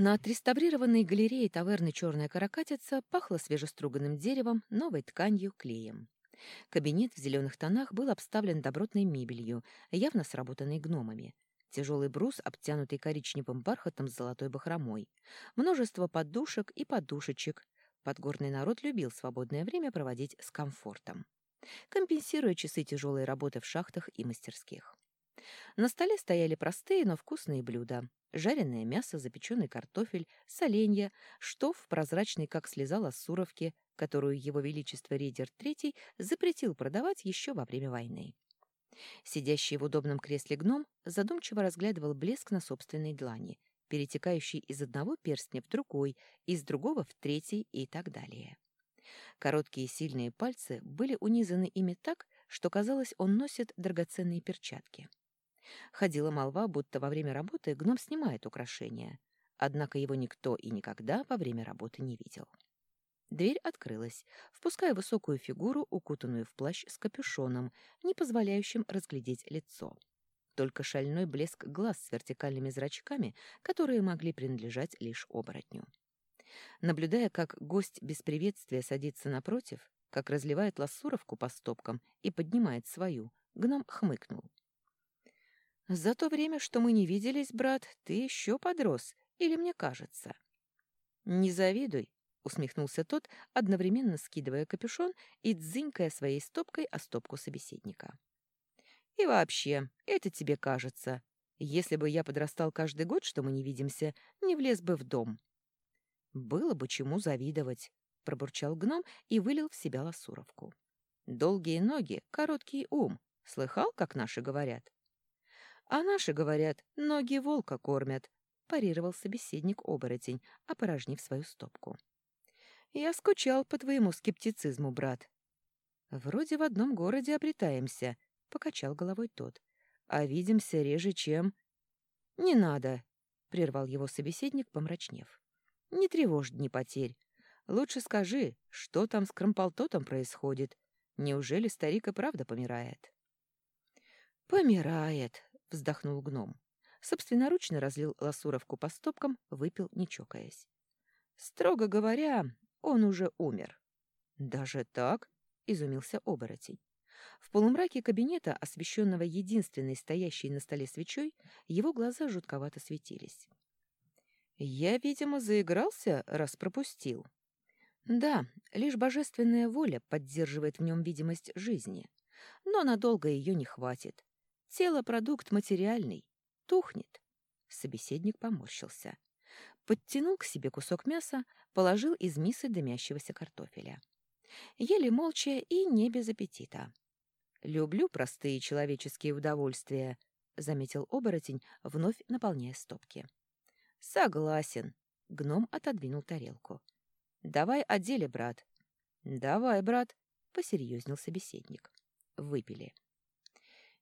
На отреставрированной галерее таверны «Черная каракатица» пахло свежеструганным деревом, новой тканью, клеем. Кабинет в зеленых тонах был обставлен добротной мебелью, явно сработанной гномами. Тяжелый брус, обтянутый коричневым бархатом с золотой бахромой. Множество подушек и подушечек. Подгорный народ любил свободное время проводить с комфортом, компенсируя часы тяжелой работы в шахтах и мастерских. На столе стояли простые, но вкусные блюда. Жареное мясо, запеченный картофель, соленья, штоф, прозрачный, как слеза лассуровки, которую его величество Рейдер III запретил продавать еще во время войны. Сидящий в удобном кресле гном задумчиво разглядывал блеск на собственной длани, перетекающий из одного перстня в другой, из другого в третий и так далее. Короткие сильные пальцы были унизаны ими так, что казалось, он носит драгоценные перчатки. Ходила молва, будто во время работы гном снимает украшения, однако его никто и никогда во время работы не видел. Дверь открылась, впуская высокую фигуру, укутанную в плащ с капюшоном, не позволяющим разглядеть лицо. Только шальной блеск глаз с вертикальными зрачками, которые могли принадлежать лишь оборотню. Наблюдая, как гость без приветствия садится напротив, как разливает лассуровку по стопкам и поднимает свою, гном хмыкнул. За то время, что мы не виделись, брат, ты еще подрос, или мне кажется? Не завидуй, усмехнулся тот, одновременно скидывая капюшон и дзынькая своей стопкой о стопку собеседника. И вообще, это тебе кажется. Если бы я подрастал каждый год, что мы не видимся, не влез бы в дом. Было бы чему завидовать, пробурчал гном и вылил в себя лосуровку. Долгие ноги, короткий ум. Слыхал, как наши говорят? А наши говорят, ноги волка кормят, парировал собеседник-оборотень, опорожнив свою стопку. Я скучал по твоему скептицизму, брат. Вроде в одном городе обретаемся, покачал головой тот. А видимся реже, чем... Не надо, прервал его собеседник, помрачнев. Не тревожь дни потерь. Лучше скажи, что там с Крамполтотом происходит? Неужели старик и правда помирает? Помирает, — вздохнул гном. Собственноручно разлил ласуровку по стопкам, выпил, не чокаясь. «Строго говоря, он уже умер». «Даже так?» — изумился оборотень. В полумраке кабинета, освещенного единственной стоящей на столе свечой, его глаза жутковато светились. «Я, видимо, заигрался, раз пропустил». «Да, лишь божественная воля поддерживает в нем видимость жизни, но надолго ее не хватит. Тело — продукт материальный, тухнет. Собеседник поморщился. Подтянул к себе кусок мяса, положил из мисы дымящегося картофеля. Ели молча и не без аппетита. «Люблю простые человеческие удовольствия», — заметил оборотень, вновь наполняя стопки. «Согласен», — гном отодвинул тарелку. «Давай о деле, брат». «Давай, брат», — посерьезнел собеседник. Выпили.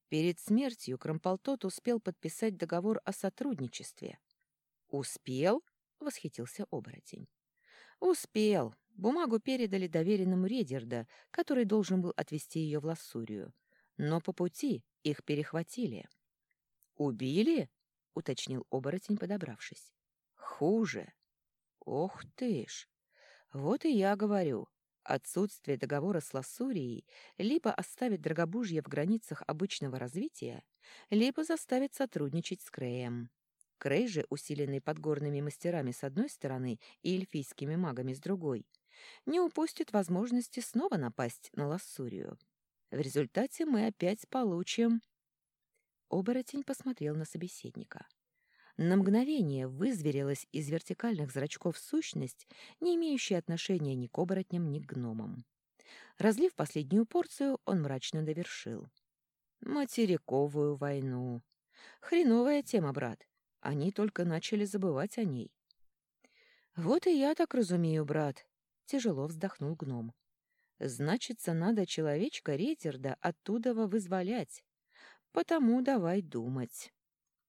Перед смертью Крамполтот успел подписать договор о сотрудничестве. «Успел?» — восхитился оборотень. «Успел. Бумагу передали доверенному Редерда, который должен был отвезти ее в Лассурию. Но по пути их перехватили». «Убили?» — уточнил оборотень, подобравшись. «Хуже. Ох ты ж! Вот и я говорю. Отсутствие договора с Лассурией либо оставит Драгобужье в границах обычного развития, либо заставит сотрудничать с Креем. Крей же, усиленный подгорными мастерами с одной стороны и эльфийскими магами с другой, не упустит возможности снова напасть на Лассурию. В результате мы опять получим... Оборотень посмотрел на собеседника. На мгновение вызверилась из вертикальных зрачков сущность, не имеющая отношения ни к оборотням, ни к гномам. Разлив последнюю порцию, он мрачно довершил. «Материковую войну. Хреновая тема, брат. Они только начали забывать о ней». «Вот и я так разумею, брат», — тяжело вздохнул гном. «Значится, надо человечка Ретерда оттуда вызволять. Потому давай думать».